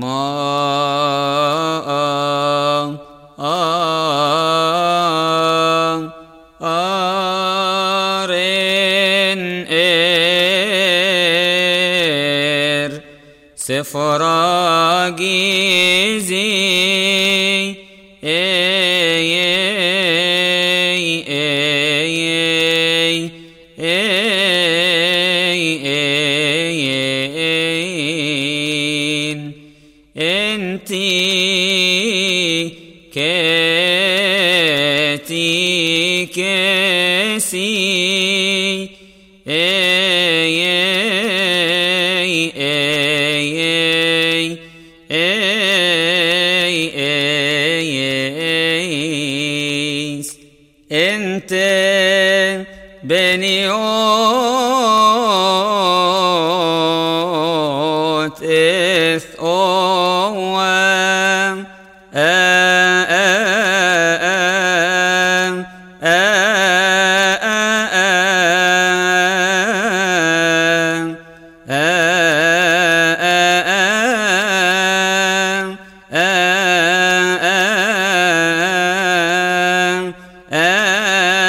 ma a er كاتي كاسي اي اي اي اي اي اي انت بني اوت اث اوام Athanasio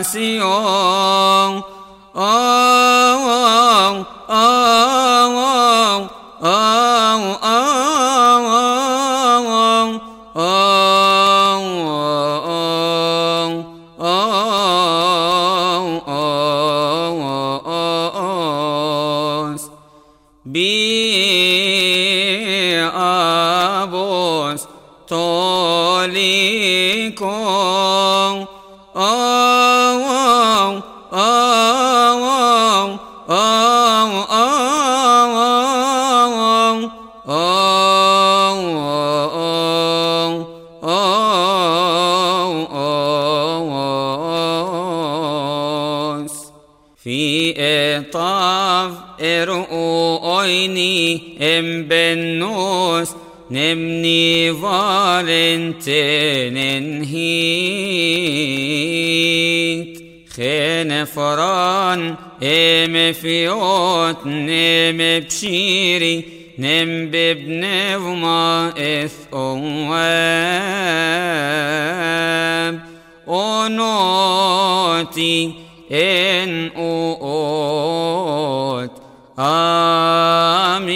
sanasiyong ong ong Bi-a-bos-to-li-kong. Oh, oh, oh. في إطاف إرؤو أيني إم بنوس نمني فالنتين هيت خين فران إم فيوت نم بشيري نم ببن وما إث أواب. أونوتي إن أوت آمين